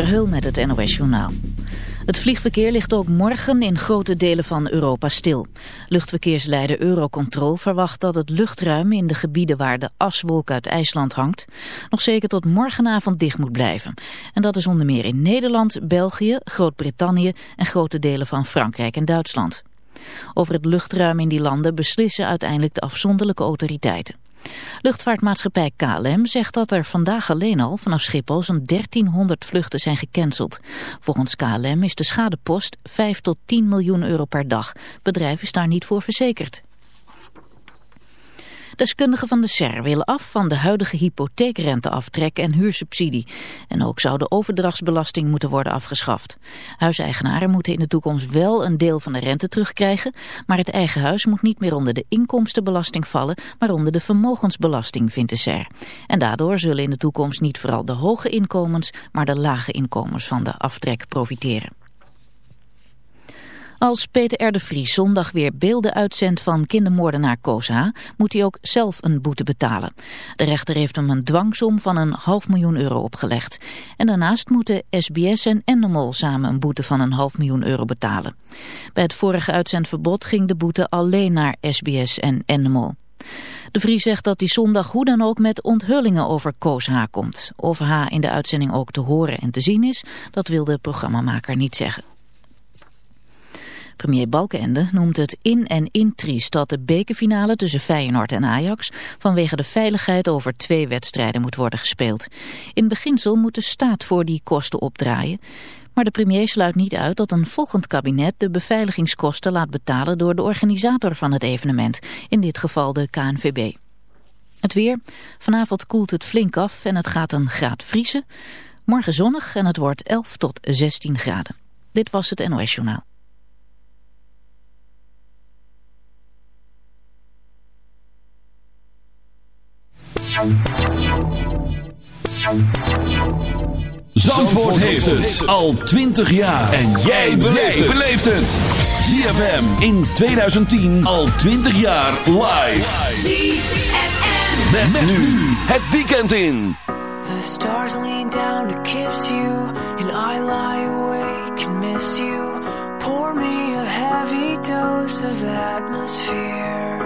Verheul met het NOS Journaal. Het vliegverkeer ligt ook morgen in grote delen van Europa stil. Luchtverkeersleider Eurocontrol verwacht dat het luchtruim in de gebieden waar de aswolk uit IJsland hangt... nog zeker tot morgenavond dicht moet blijven. En dat is onder meer in Nederland, België, Groot-Brittannië en grote delen van Frankrijk en Duitsland. Over het luchtruim in die landen beslissen uiteindelijk de afzonderlijke autoriteiten. Luchtvaartmaatschappij KLM zegt dat er vandaag alleen al vanaf Schiphol zo'n 1300 vluchten zijn gecanceld. Volgens KLM is de schadepost 5 tot 10 miljoen euro per dag. Het bedrijf is daar niet voor verzekerd. Deskundigen van de SER willen af van de huidige hypotheekrenteaftrek en huursubsidie. En ook zou de overdrachtsbelasting moeten worden afgeschaft. Huiseigenaren moeten in de toekomst wel een deel van de rente terugkrijgen, maar het eigen huis moet niet meer onder de inkomstenbelasting vallen, maar onder de vermogensbelasting, vindt de SER. En daardoor zullen in de toekomst niet vooral de hoge inkomens, maar de lage inkomens van de aftrek profiteren. Als Peter R. de Vries zondag weer beelden uitzendt van kindermoordenaar Koos H., moet hij ook zelf een boete betalen. De rechter heeft hem een dwangsom van een half miljoen euro opgelegd. En daarnaast moeten SBS en Endemol samen een boete van een half miljoen euro betalen. Bij het vorige uitzendverbod ging de boete alleen naar SBS en Endemol. De Vries zegt dat hij zondag hoe dan ook met onthullingen over Koos H. komt. Of H. in de uitzending ook te horen en te zien is, dat wil de programmamaker niet zeggen. Premier Balkenende noemt het in en in triest dat de bekerfinale tussen Feyenoord en Ajax vanwege de veiligheid over twee wedstrijden moet worden gespeeld. In beginsel moet de staat voor die kosten opdraaien. Maar de premier sluit niet uit dat een volgend kabinet de beveiligingskosten laat betalen door de organisator van het evenement, in dit geval de KNVB. Het weer. Vanavond koelt het flink af en het gaat een graad vriezen. Morgen zonnig en het wordt 11 tot 16 graden. Dit was het NOS Journaal. Zandvoort heeft het al 20 jaar. En jij beleeft het. ZFM in 2010 al 20 jaar live. ZFM. Met, met nu het weekend in. The stars lean down to kiss you. And I lie awake and miss you. Pour me a heavy dose of atmosphere.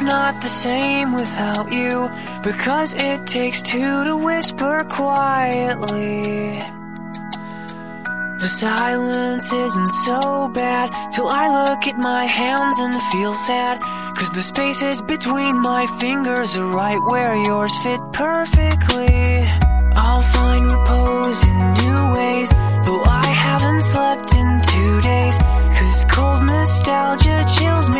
It's not the same without you because it takes two to whisper quietly. The silence isn't so bad till I look at my hands and feel sad. Cause the spaces between my fingers are right where yours fit perfectly. I'll find repose in new ways, though I haven't slept in two days. Cause cold nostalgia chills me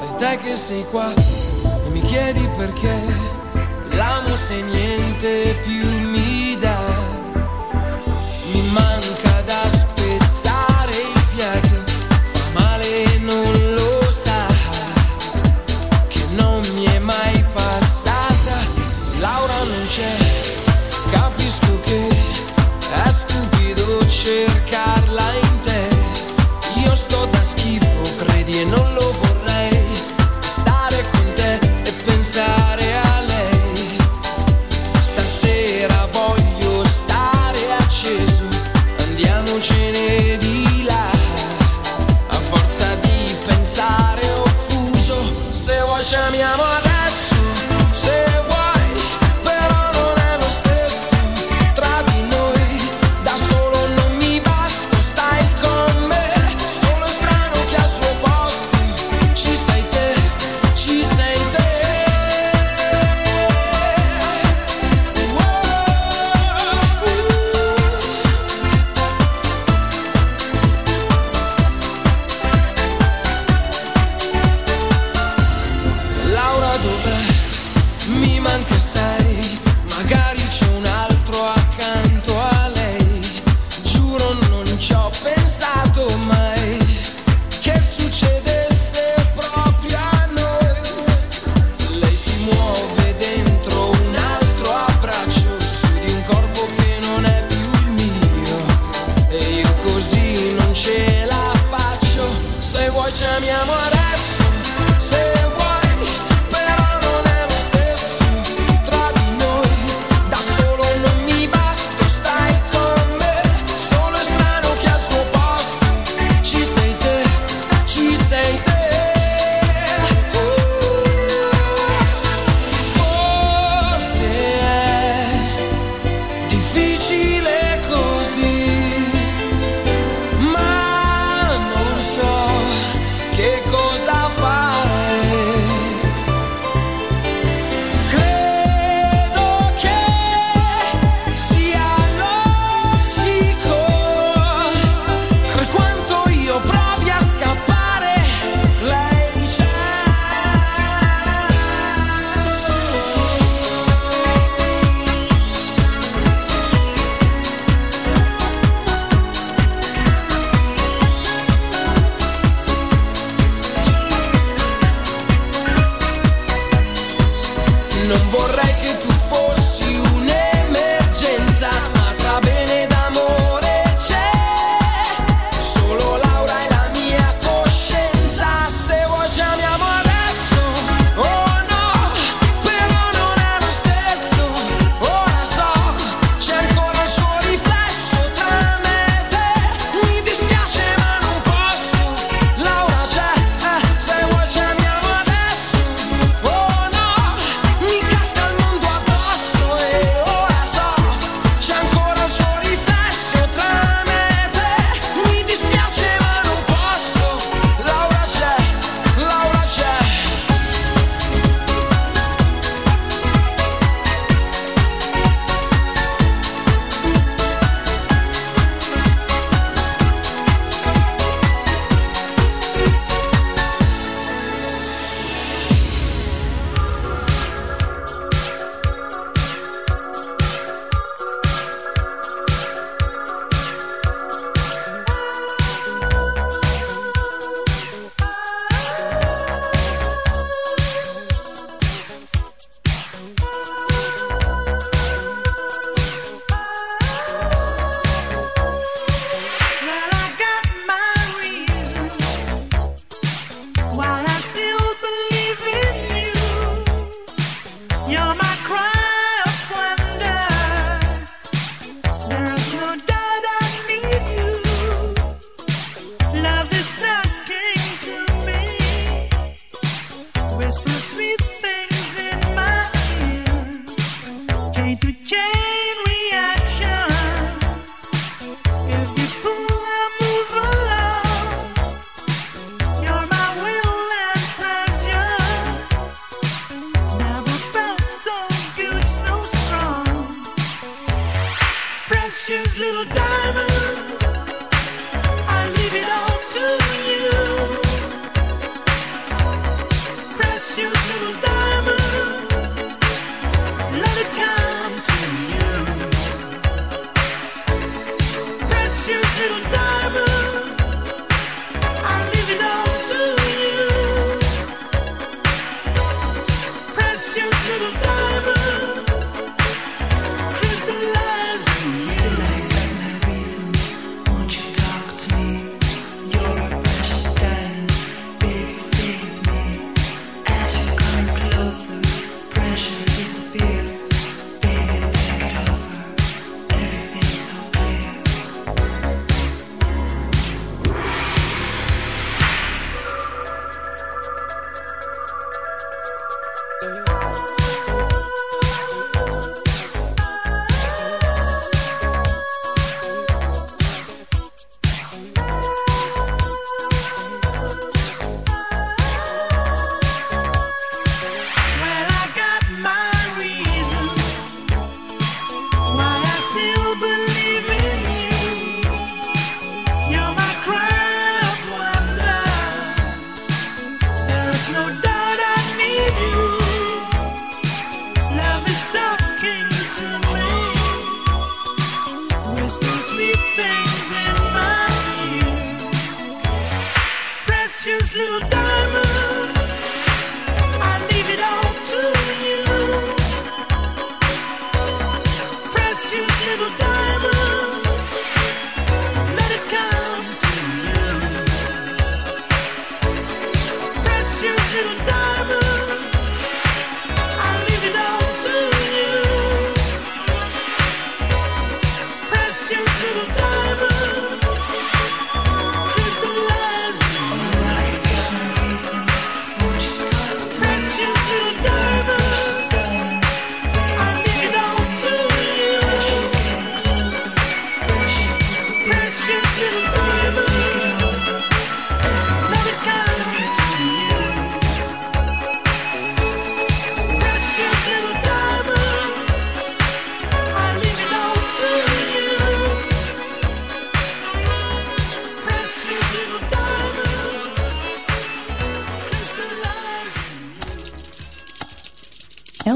E te che sei qua e mi chiedi perché. L'amo se niente più mi dà. Mi manca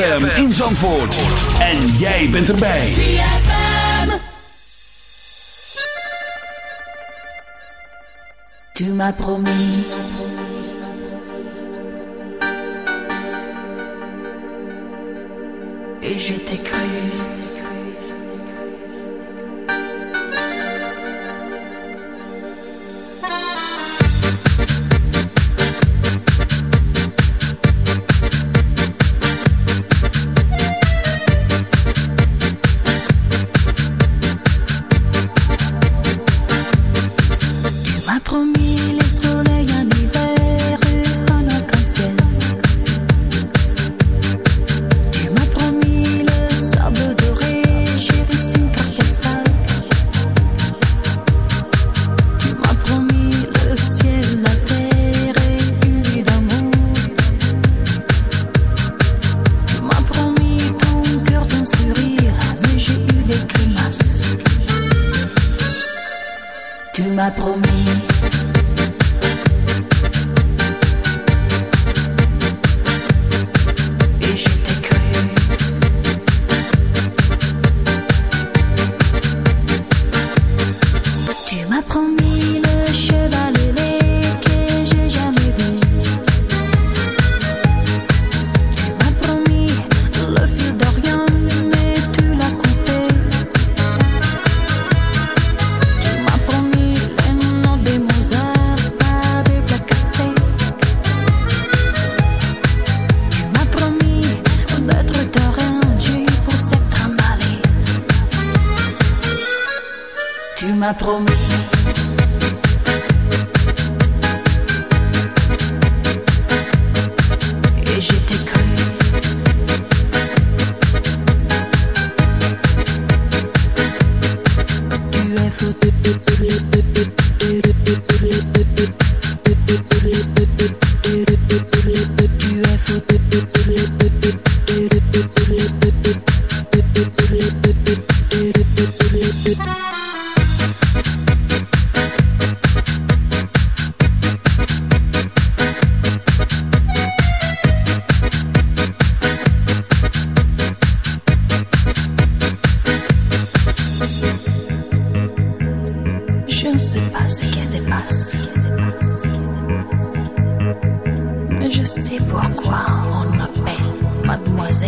ZFM in Zandvoort. En jij bent erbij. ZFM. Tu m'as promis.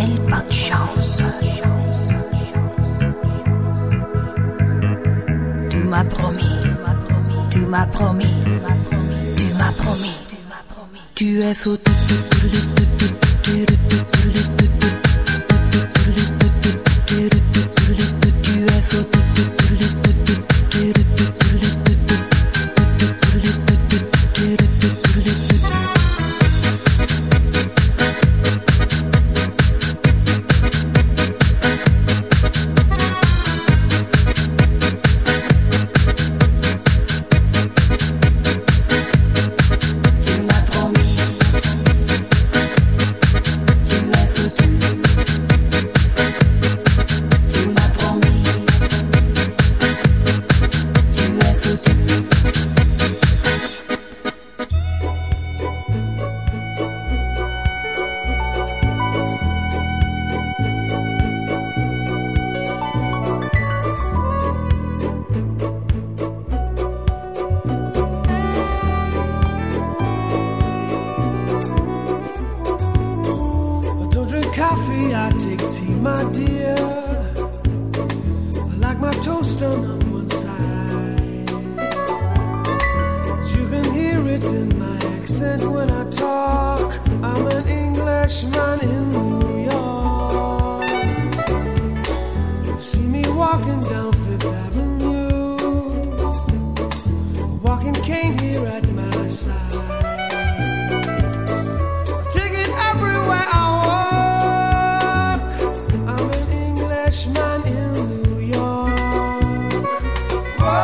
belle bonne chance. Tu m'as promis, tu m'as promis, tu m'as promis, tu es fou.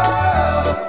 love.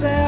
yourself.